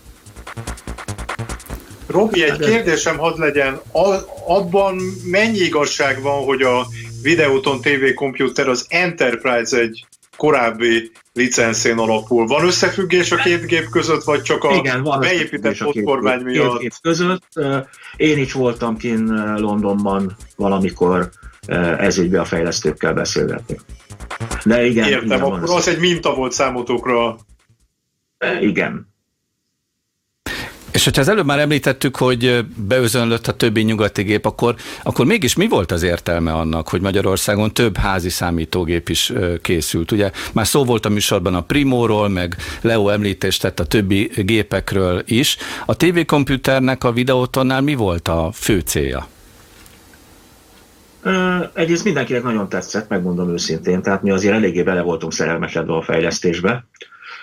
S2: Robi, egy kérdésem hadd legyen. A, abban mennyi igazság van, hogy a Videoton TV Computer az Enterprise egy korábbi licenszén alapul. Van összefüggés a két gép között, vagy csak a Igen, van beépített potkormány miatt? Két
S8: gép között. Én is voltam kint Londonban valamikor ezügybe a fejlesztőkkel beszélgetni.
S2: De igen. Értem, igen, akkor az egy minta volt számotokra.
S8: Igen.
S1: És hogyha az előbb már említettük, hogy beözönlött a többi nyugati gép, akkor, akkor mégis mi volt az értelme annak, hogy Magyarországon több házi számítógép is készült? Ugye már szó volt a műsorban a Primóról, meg Leo említést tett a többi gépekről is. A TV komputernek a videótonnál mi volt a fő célja?
S8: Egyrészt mindenkinek nagyon tetszett, megmondom őszintén, tehát mi azért eléggé bele voltunk szerelmesedve a fejlesztésbe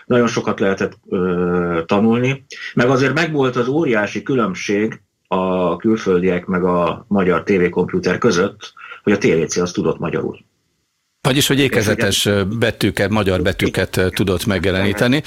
S8: nagyon sokat lehetett ö, tanulni, meg azért megvolt az óriási különbség a külföldiek meg a magyar tévékomputer között, hogy a TVC az tudott magyarul.
S1: Vagyis, hogy ékezetes betűket, magyar betűket tudott megjeleníteni,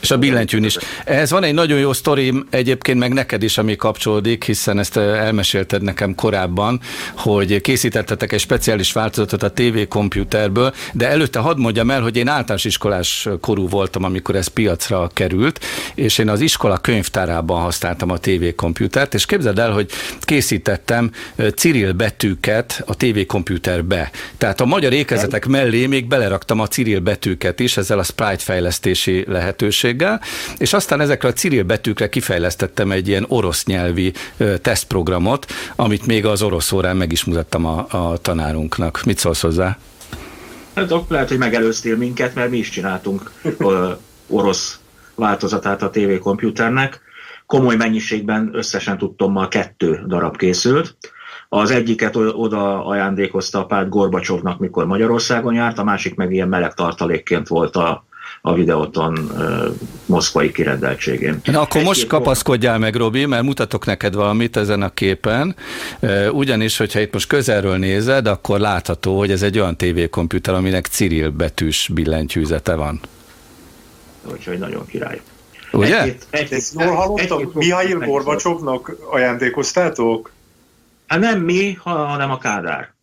S1: és a billentyűn is. Ez van egy nagyon jó sztorim egyébként meg neked is, ami kapcsolódik, hiszen ezt elmesélted nekem korábban, hogy készítettetek egy speciális változatot a TV komputerből, de előtte hadd mondjam el, hogy én általános iskolás korú voltam, amikor ez piacra került, és én az iskola könyvtárában használtam a TV komputert, és képzeld el, hogy készítettem Cyril betűket a TV komputerbe. Tehát a magyar ékezet fejezetek mellé még beleraktam a Cyril betűket is, ezzel a sprite fejlesztési lehetőséggel, és aztán ezekre a Cyril betűkre kifejlesztettem egy ilyen orosz nyelvi tesztprogramot, amit még az orosz órán meg is mutattam a, a tanárunknak. Mit szólsz hozzá?
S8: Hát lehet, hogy megelőztél minket, mert mi is csináltunk orosz változatát a TV komputernek. Komoly mennyiségben összesen tudtommal kettő darab készült az egyiket oda ajándékozta a párt Gorbacsovnak, mikor Magyarországon járt, a másik meg ilyen meleg tartalékként volt a, a videóton uh, moszkvai kirendeltségén.
S1: Na akkor Egy most kapaszkodjál meg, Robi, mert mutatok neked valamit ezen a képen. Uh, ugyanis, hogyha itt most közelről nézed, akkor látható, hogy ez egy olyan tévékomputer, aminek Cyril betűs billentyűzete van.
S8: Úgyhogy nagyon király.
S1: Ugye? Egy-két,
S2: egy-két, Jól hallottam, Mihail Gorbacsovnak ajándékoztátok?
S8: Hát nem mi, hanem a Kádár.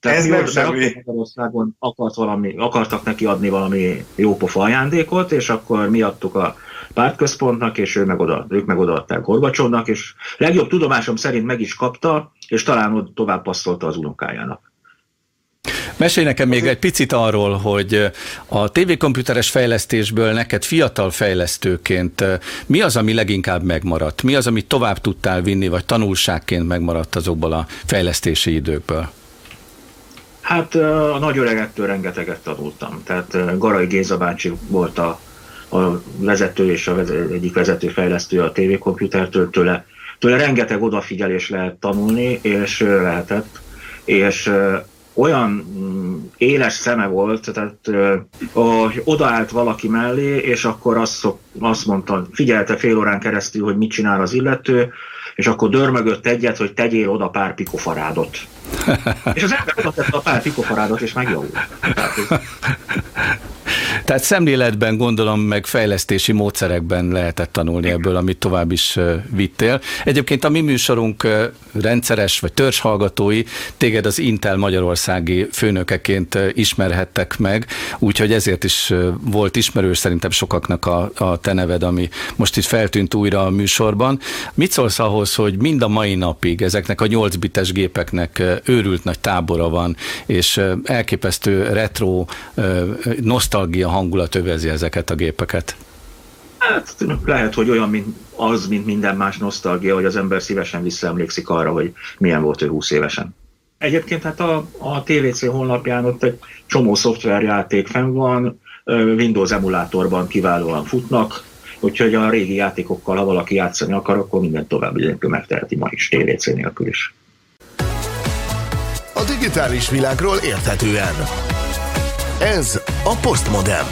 S2: Tehát Ez nem semmi.
S8: Magyarországon akart valami, akartak neki adni valami jópofa ajándékot, és akkor mi adtuk a pártközpontnak, és ő meg oda, ők meg odaadták Gorbacsovnak, és legjobb tudomásom szerint meg is kapta, és talán tovább passzolta az unokájának.
S1: Mesélj nekem még egy picit arról, hogy a tévékomputeres fejlesztésből neked fiatal fejlesztőként mi az, ami leginkább megmaradt? Mi az, amit tovább tudtál vinni, vagy tanulságként megmaradt azokból a fejlesztési időkből?
S8: Hát a nagy öregettől rengeteget tanultam. Tehát Garai Géza bácsi volt a, a vezető és a vezető, egyik vezető fejlesztő a tévékomputertől, tőle, tőle rengeteg odafigyelés lehet tanulni, és lehetett, és olyan mm, éles szeme volt, tehát hogy odaállt valaki mellé, és akkor azt, szok, azt mondta, figyelte fél órán keresztül, hogy mit csinál az illető, és akkor dörmögött egyet, hogy tegyél oda pár pikofarádot. és az ember oda tette a pár pikofarádot, és megjavult.
S1: Tehát szemléletben gondolom, meg fejlesztési módszerekben lehetett tanulni ebből, amit tovább is vittél. Egyébként a mi műsorunk rendszeres vagy törzshallgatói téged az Intel magyarországi főnökeként ismerhettek meg, úgyhogy ezért is volt ismerős szerintem sokaknak a, a te neved, ami most itt feltűnt újra a műsorban. Mit szólsz ahhoz, hogy mind a mai napig ezeknek a 8 bites gépeknek őrült nagy tábora van, és elképesztő retro nosztalgia hangulat övezi ezeket a gépeket?
S8: Hát lehet, hogy olyan, mint az, mint minden más nosztalgia, hogy az ember szívesen visszaemlékszik arra, hogy milyen volt ő 20 évesen. Egyébként hát a, a TVC honlapján ott egy csomó szoftverjáték fenn van, Windows emulátorban kiválóan futnak, úgyhogy a régi játékokkal, ha valaki játszani akar, akkor minden további nélkül megteheti ma is TVC nélkül is.
S6: A digitális világról érthetően. Ez a Postmodem.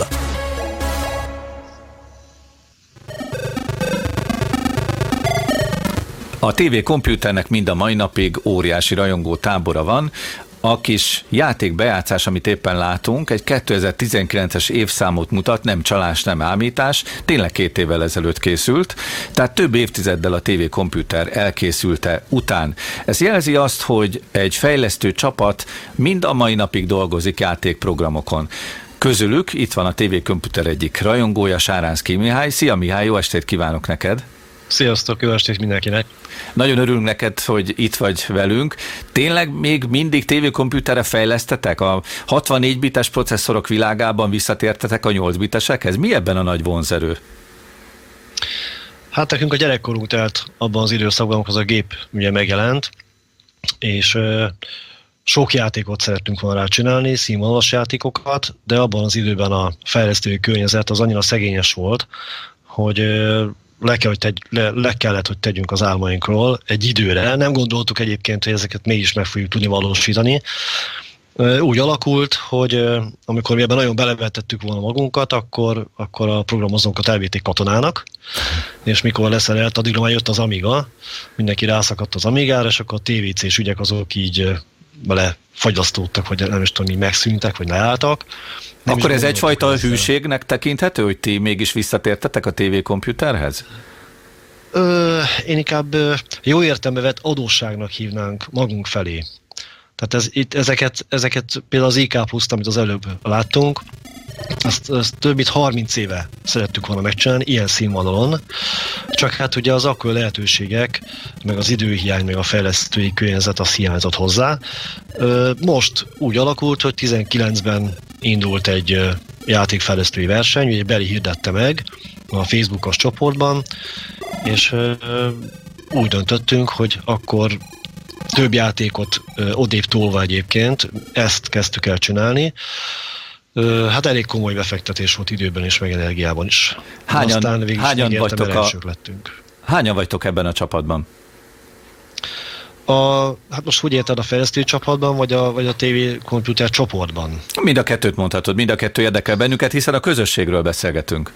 S1: A TV komputernek mind a mai napig óriási rajongó tábora van, a kis játékbejátszás, amit éppen látunk, egy 2019-es évszámot mutat, nem csalás, nem ámítás, tényleg két évvel ezelőtt készült, tehát több évtizeddel a TV komputer elkészülte után. Ez jelzi azt, hogy egy fejlesztő csapat mind a mai napig dolgozik játékprogramokon. Közülük itt van a TV komputer egyik rajongója, Sáránszki Mihály. Szia Mihály, jó estét kívánok neked!
S9: Sziasztok, jó estét mindenkinek!
S1: Nagyon örülünk neked, hogy itt vagy velünk. Tényleg még mindig tévékomputerre fejlesztetek? A 64 bites processzorok világában visszatértetek a 8 bitesekhez? Mi ebben a nagy vonzerő?
S9: Hát nekünk a gyerekkorunk telt abban az időszakban, amikor az a gép ugye megjelent, és sok játékot szerettünk volna rá csinálni, színvonalas játékokat, de abban az időben a fejlesztői környezet az annyira szegényes volt, hogy le, kell, hogy tegy, le, le kellett, hogy tegyünk az álmainkról egy időre. Nem gondoltuk egyébként, hogy ezeket mégis meg fogjuk tudni valósítani. Úgy alakult, hogy amikor mi ebben nagyon belevetettük volna magunkat, akkor, akkor a programozónkat elvitték katonának, és mikor leszerelt, addigra már jött az Amiga, mindenki rászakadt az Amigára, és akkor a TVC-s ügyek azok így bele fagyasztódtak, vagy nem is tudom, megszűntek, vagy leálltak.
S1: Nem Akkor ez egyfajta hűségnek tekinthető, hogy ti mégis visszatértetek a TV komputerhez?
S9: Ö, én inkább jó értelme vett adósságnak hívnánk magunk felé. Tehát ez, itt, ezeket, ezeket például az IK pluszt, amit az előbb láttunk, azt, azt több mint 30 éve szerettük volna megcsinálni, ilyen színvonalon, csak hát ugye az akkor lehetőségek, meg az időhiány, meg a fejlesztői környezet az hiányzott hozzá. Most úgy alakult, hogy 19-ben indult egy játékfejlesztői verseny, ugye Beli hirdette meg a Facebookos csoportban, és úgy döntöttünk, hogy akkor több játékot odébb tolva egyébként, ezt kezdtük el csinálni. Hát elég komoly befektetés volt időben és meg energiában is.
S1: Hányan, Aztán végig hányan vagytok a, lettünk. Hányan vagytok ebben a csapatban?
S9: A, hát most hogy érted a fejlesztő csapatban, vagy a, vagy a TV komputer csoportban?
S1: Mind a kettőt mondhatod, mind a kettő érdekel bennünket, hiszen a közösségről beszélgetünk.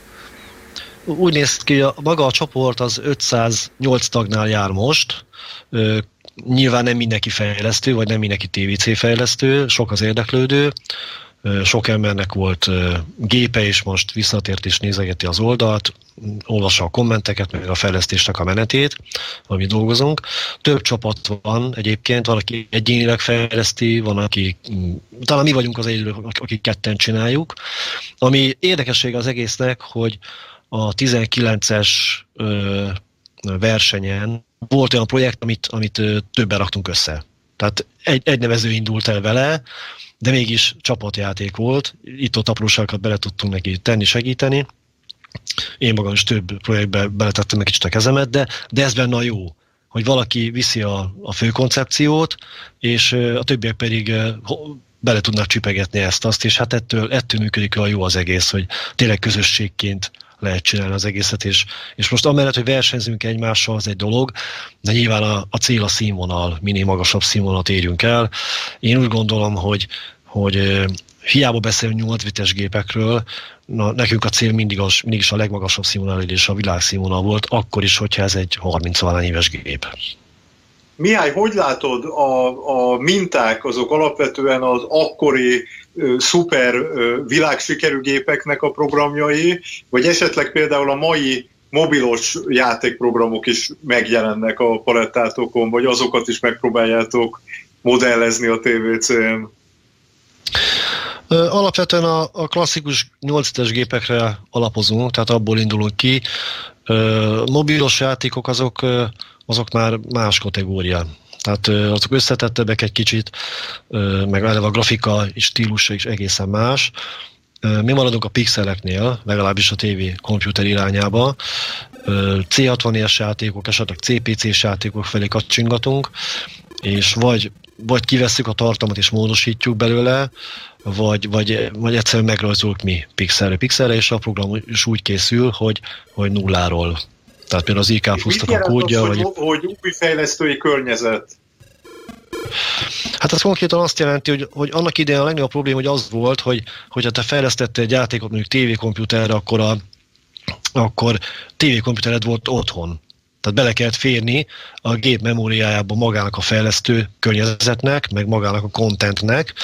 S9: Úgy néz ki, a, maga a csoport az 508 tagnál jár most, Nyilván nem mindenki fejlesztő, vagy nem mindenki TVC fejlesztő, sok az érdeklődő, sok embernek volt gépe, és most visszatért és nézegeti az oldalt, olvassa a kommenteket, meg a fejlesztésnek a menetét, amit dolgozunk. Több csapat van egyébként, van, aki egyénileg fejleszti, van, aki, talán mi vagyunk az egyedül, akik ketten csináljuk. Ami érdekesség az egésznek, hogy a 19-es versenyen volt olyan projekt, amit, amit többen raktunk össze. Tehát egy, egy nevező indult el vele, de mégis csapatjáték volt. Itt-ott apróságokat bele tudtunk neki tenni, segíteni. Én magam is több projektbe beletettem egy kicsit a kezemet, de, de ez benne a jó, hogy valaki viszi a, a fő koncepciót, és a többiek pedig bele tudnak csipegetni ezt-azt, és hát ettől, ettől működik a jó az egész, hogy tényleg közösségként lehet csinálni az egészet, és, és most amellett, hogy versenyzünk egymással, az egy dolog, de nyilván a, a cél a színvonal, minél magasabb színvonalat érjünk el. Én úgy gondolom, hogy, hogy hiába beszélünk 8 bites gépekről, na, nekünk a cél mindig, az, mindig is a legmagasabb színvonal és a világszínvonal volt, akkor is, hogyha ez egy 30 éves gép.
S2: Mihály, hogy látod a, a minták, azok alapvetően az akkori ö, szuper ö, világsikerű gépeknek a programjai, vagy esetleg például a mai mobilos játékprogramok is megjelennek a palettátokon, vagy azokat is megpróbáljátok modellezni a TVC-n?
S9: Alapvetően a, a klasszikus 8 gépekre alapozunk, tehát abból indulunk ki. Mobilos játékok azok, azok már más kategória. Tehát azok összetettebbek egy kicsit, meg a grafika és stílusa is egészen más. Mi maradunk a pixeleknél, legalábbis a TV komputer irányába. C60-es játékok, esetleg CPC-s játékok felé kacsingatunk, és vagy, vagy kivesszük a tartalmat és módosítjuk belőle, vagy, vagy, vagy egyszerűen megrajzoljuk mi pixelre pixelre, és a program is úgy készül, hogy, hogy nulláról. Tehát például az IK plusznak a kódja.
S2: Az, vagy... hogy, hogy új fejlesztői környezet?
S9: Hát ez konkrétan azt jelenti, hogy, hogy annak idején a legnagyobb probléma hogy az volt, hogy hogyha te fejlesztettél egy játékot mondjuk tévékomputerre, akkor a, akkor tévékomputered volt otthon. Tehát bele kellett férni a gép memóriájába magának a fejlesztő környezetnek, meg magának a contentnek,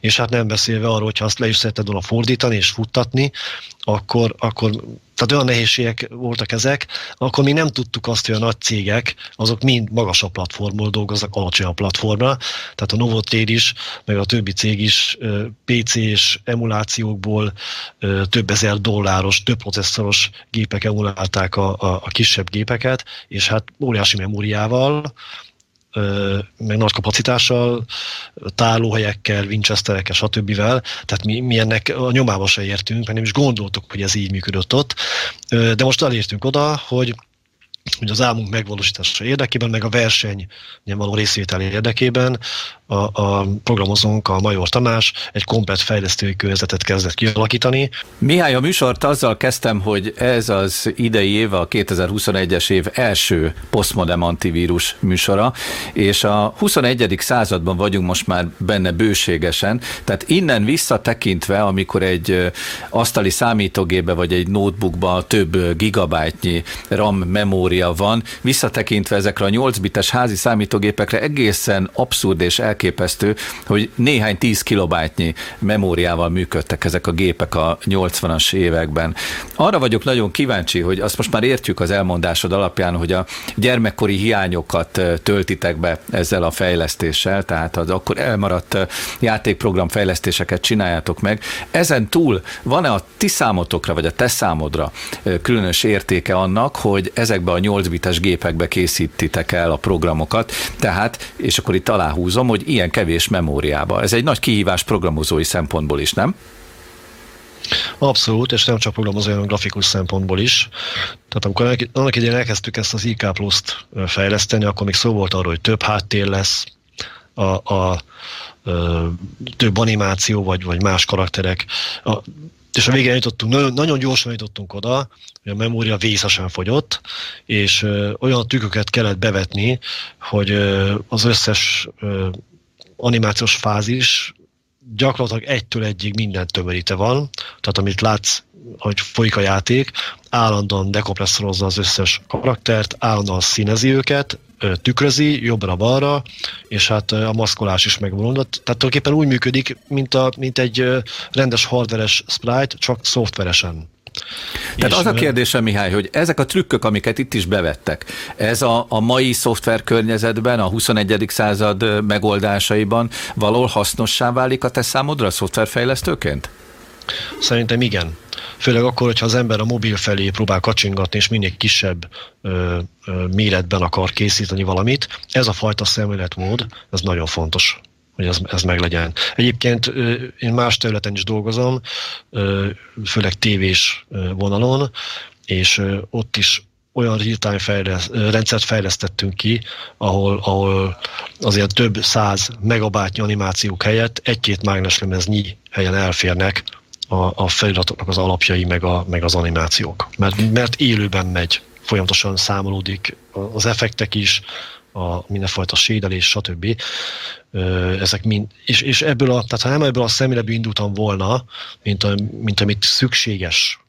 S9: és hát nem beszélve arról, hogyha azt le is szeretted volna fordítani és futtatni, akkor, akkor tehát olyan nehézségek voltak ezek, akkor még nem tudtuk azt, hogy a nagy cégek, azok mind magasabb platformból dolgoznak alacsonyabb platformra, tehát a Novotér is, meg a többi cég is PC-s emulációkból több ezer dolláros, több processzoros gépek emulálták a, a, a kisebb gépeket, és hát óriási memóriával, meg nagy kapacitással, tárlóhelyekkel, Winchesterekkel, stb. Tehát mi, mi ennek a nyomába se értünk, mert nem is gondoltuk, hogy ez így működött ott. De most elértünk oda, hogy hogy az álmunk megvalósítása érdekében, meg a verseny való részvétel érdekében a, a programozónk, a Major Tamás egy komplet fejlesztői környezetet kezdett kialakítani.
S1: Mihály, a műsort azzal kezdtem, hogy ez az idei év, a 2021-es év első posztmodem antivírus műsora, és a 21. században vagyunk most már benne bőségesen, tehát innen visszatekintve, amikor egy asztali számítógébe vagy egy notebookba több gigabájtnyi RAM memória van, visszatekintve ezekre a 8 bites házi számítógépekre egészen abszurd és elképesztő, hogy néhány 10 kilobájtnyi memóriával működtek ezek a gépek a 80-as években. Arra vagyok nagyon kíváncsi, hogy azt most már értjük az elmondásod alapján, hogy a gyermekkori hiányokat töltitek be ezzel a fejlesztéssel, tehát az akkor elmaradt játékprogram fejlesztéseket csináljátok meg. Ezen túl van-e a ti számotokra, vagy a te számodra különös értéke annak, hogy ezekbe a 8 bites gépekbe készítitek el a programokat, tehát, és akkor itt aláhúzom, hogy ilyen kevés memóriába. Ez egy nagy kihívás programozói szempontból is, nem?
S9: Abszolút, és nem csak programozói, hanem grafikus szempontból is. Tehát amikor annak idején elkezdtük ezt az IK Plus-t fejleszteni, akkor még szó volt arról, hogy több háttér lesz, a, a, a több animáció, vagy, vagy más karakterek. A, és a végén jutottunk, nagyon, nagyon gyorsan jutottunk oda, hogy a memória vészesen fogyott, és ö, olyan tükköket kellett bevetni, hogy ö, az összes ö, animációs fázis gyakorlatilag egytől egyig minden tömöríte van, tehát amit látsz, hogy folyik a játék, állandóan dekompresszorozza az összes karaktert, állandóan színezi őket, tükrözi jobbra-balra, és hát a maszkolás is megvalódott. Tehát tulajdonképpen úgy működik, mint, a, mint egy rendes hardveres sprite, csak szoftveresen.
S1: Tehát az a kérdésem, Mihály, hogy ezek a trükkök, amiket itt is bevettek, ez a, a mai szoftver környezetben, a 21. század megoldásaiban való hasznossá válik a te számodra a szoftverfejlesztőként?
S9: Szerintem igen. Főleg akkor, hogyha az ember a mobil felé próbál kacsingatni, és minél kisebb ö, ö, méretben akar készíteni valamit. Ez a fajta szemléletmód, ez nagyon fontos hogy ez, ez meglegyen. Egyébként én más területen is dolgozom, főleg tévés vonalon, és ott is olyan real-time fejleszt, rendszert fejlesztettünk ki, ahol, ahol azért több száz megabátnyi animációk helyett egy-két mágneslemennyi helyen elférnek a, a feliratoknak az alapjai, meg, a, meg az animációk. Mert, mert élőben megy, folyamatosan számolódik az effektek is, a mindenfajta sédelés, stb. Ezek mind, és, és ebből a, tehát ha nem ebből a szemléletből indultam volna, mint, a, mint amit szükséges,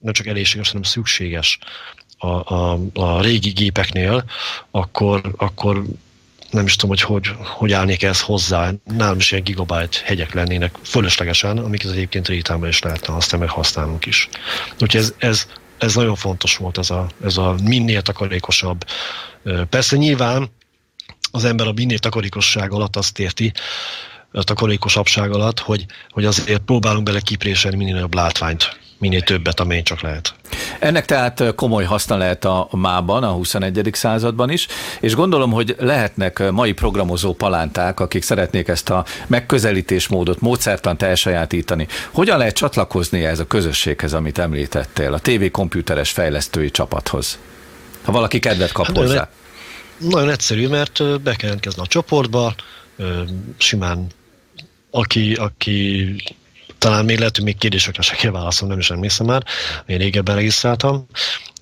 S9: nem csak elégséges, hanem szükséges a, a, a régi gépeknél, akkor, akkor nem is tudom, hogy, hogy hogy állnék ez hozzá. Nálam is ilyen gigabyte hegyek lennének fölöslegesen, amiket egyébként rétában is lehetne használni, meg használunk is. Úgyhogy ez, ez, ez nagyon fontos volt, ez a, ez a minél takarékosabb. Persze nyilván az ember a minél takarékosság alatt azt érti, a takarékosabbság alatt, hogy, hogy azért próbálunk bele kipréselni minél nagyobb látványt minél többet, amely csak lehet.
S1: Ennek tehát komoly haszna lehet a mában, a 21. században is, és gondolom, hogy lehetnek mai programozó palánták, akik szeretnék ezt a megközelítésmódot, módszertant elsajátítani. Hogyan lehet csatlakozni ez a közösséghez, amit említettél, a TV komputeres fejlesztői csapathoz? Ha valaki kedvet kap hát hozzá. Nagyon,
S9: nagyon egyszerű, mert be kell jelentkezni a csoportba, simán aki, aki talán még lehet, hogy még kérdésekre se kell válaszolni, nem is emlékszem már, én régebben regisztráltam,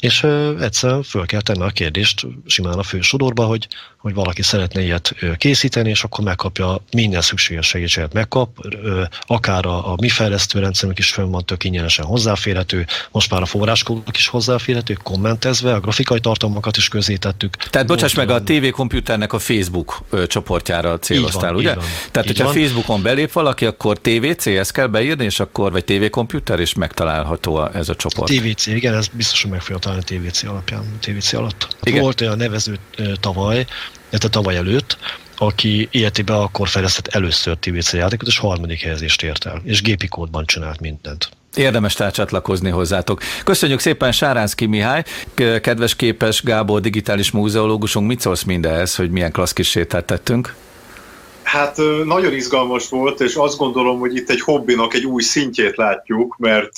S9: és egyszerűen föl kell tenni a kérdést simán a fő sodorba, hogy, hogy valaki szeretne ilyet készíteni, és akkor megkapja minden szükséges segítséget megkap, akár a, a mi fejlesztőrendszerünk is fönn van tök ingyenesen hozzáférhető, most már a forráskódok is hozzáférhető, kommentezve, a grafikai tartalmakat is közétettük.
S1: Tehát bocsáss meg, a TV komputernek a Facebook csoportjára céloztál, ugye? Van, Tehát, hogyha van. Facebookon belép valaki, akkor TVC, ezt kell beírni, és akkor, vagy TV komputer, és megtalálható ez a csoport.
S9: TVC, igen, ez biztos, hogy fogja találni TVC alapján, TVC alatt. Igen. Volt olyan nevező tavaly, illetve tavaly előtt, aki életében akkor fejlesztett először TVC játékot, és harmadik helyezést ért el, és gépi kódban csinált mindent.
S1: Érdemes tehát csatlakozni hozzátok. Köszönjük szépen Sáránszki Mihály, kedves képes Gábor, digitális múzeológusunk. Mit szólsz mindehhez, hogy milyen klassz kis sétát tettünk?
S2: Hát nagyon izgalmas volt, és azt gondolom, hogy itt egy hobbinak egy új szintjét látjuk, mert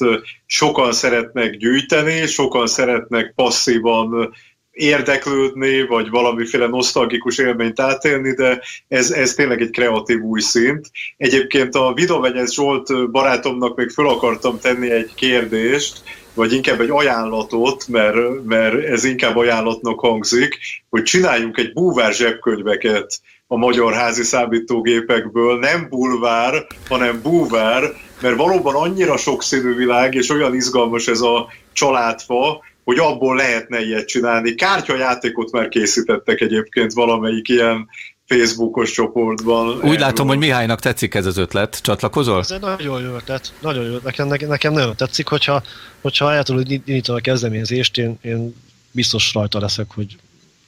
S2: sokan szeretnek gyűjteni, sokan szeretnek passzívan érdeklődni, vagy valamiféle nosztalgikus élményt átélni, de ez, ez tényleg egy kreatív új szint. Egyébként a Vidovegyes Zsolt barátomnak még föl akartam tenni egy kérdést, vagy inkább egy ajánlatot, mert, mert ez inkább ajánlatnak hangzik, hogy csináljunk egy búvár zsebkönyveket a magyar házi számítógépekből, nem bulvár, hanem búvár, mert valóban annyira sokszínű világ, és olyan izgalmas ez a családfa, hogy abból lehetne ilyet csinálni. Kártyajátékot már készítettek egyébként valamelyik ilyen Facebookos csoportban.
S1: Úgy látom, hogy Mihálynak tetszik ez az ötlet. Csatlakozol?
S9: Ez egy nagyon jó ötlet. Nagyon jó. Nekem, nekem nagyon tetszik, hogyha, hogyha el tudod indítani a kezdeményezést, én, én biztos rajta leszek, hogy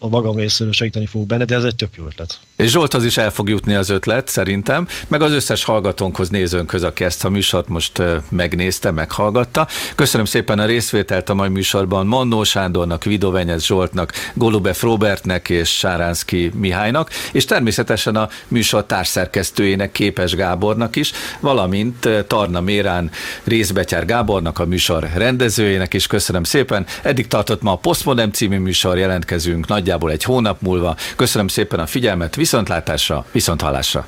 S9: a magam részéről segíteni fogok benne, de ez egy tök jó ötlet.
S1: És Zsolthoz is el fog jutni az ötlet, szerintem, meg az összes hallgatónkhoz, nézőnkhöz, aki ezt a műsort most megnézte, meghallgatta. Köszönöm szépen a részvételt a mai műsorban Mannó Sándornak, Vidovenyez Zsoltnak, Golubef Robertnek és Sáránszki Mihálynak, és természetesen a műsor társszerkesztőjének, Képes Gábornak is, valamint Tarna Mérán Részbetyár Gábornak, a műsor rendezőjének is köszönöm szépen. Eddig tartott ma a Postmodem című műsor, jelentkezünk nagyjából egy hónap múlva. Köszönöm szépen a figyelmet, viszontlátásra, viszonthallásra.